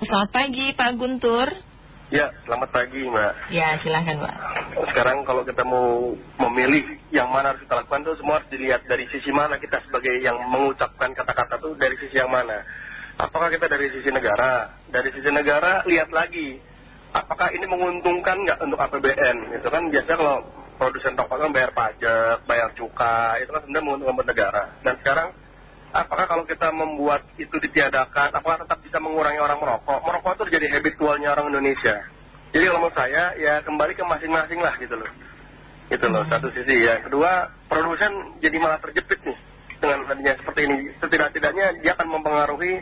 Selamat pagi Pak Guntur. Ya, selamat pagi Mbak. Ya, silahkan Pak. Sekarang kalau kita mau memilih yang mana harus kita lakukan tuh semua harus dilihat dari sisi mana kita sebagai yang mengucapkan kata-kata tuh dari sisi yang mana. Apakah kita dari sisi negara? Dari sisi negara lihat lagi. Apakah ini menguntungkan nggak untuk APBN? Itu kan biasanya kalau produsen rokok kan bayar pajak, bayar cukai, itu kan sebenarnya menguntungkan buat negara. Dan sekarang apakah kalau kita membuat itu ditiadakan, apakah tetap bisa mengurangi orang merokok? Merokok itu jadi habitualnya orang Indonesia. Jadi kalau menurut saya, ya kembali ke masing-masing lah gitu loh. Gitu loh, satu sisi ya. Kedua, produsen jadi malah terjepit nih dengan adanya seperti ini. Setidak-tidaknya dia akan mempengaruhi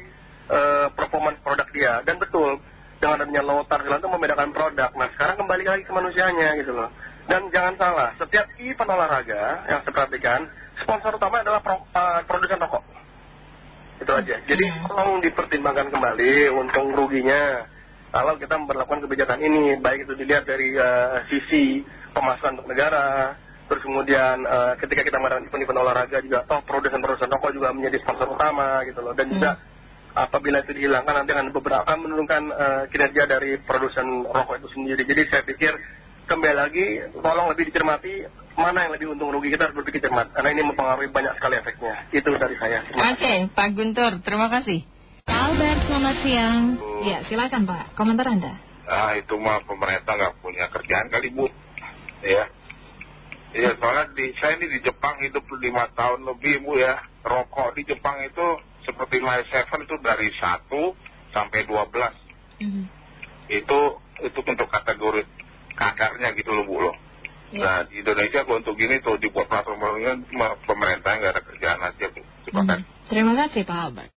uh, performance produk dia. Dan betul, dengan adanya low targelan itu membedakan produk. Nah sekarang kembali lagi ke manusianya gitu loh. Dan jangan salah, setiap event olahraga yang saya perhatikan, sponsor utama adalah pro, uh, produsen rokok. Itu aja. Jadi tolong dipertimbangkan kembali untung ruginya. Kalau kita memperlakukan kebijakan ini, baik itu dilihat dari uh, sisi pemasaran untuk negara, terus kemudian uh, ketika kita mengadakan event-event olahraga juga, toh produsen-produsen rokok juga menjadi sponsor utama gitu loh. Dan juga apabila itu dihilangkan nanti akan beberapa menurunkan uh, kinerja dari produsen rokok itu sendiri. Jadi saya pikir kembali lagi tolong lebih dicermati mana yang lebih untung rugi. Kita harus berpikir cermat karena ini mempengaruhi banyak sekali efeknya. Itu dari saya. Oke Pak Guntur terima kasih. Pak Albert selamat siang. Ya silakan Pak. Komentar Anda. Ah itu mah pemerintah nggak punya kerjaan kali Bu. Ya. Ya soalnya di, saya ini di Jepang hidup lima tahun lebih Bu ya. Rokok di Jepang itu seperti Life Seven itu dari 1 sampai 12 -hmm. itu itu untuk kategori kadarnya gitu loh Bu loh. Ya. Nah di Indonesia untuk gini tuh dibuat peraturan pemerintah nggak ada kerjaan aja Bu. Terima kasih. Terima kasih Pak Albert.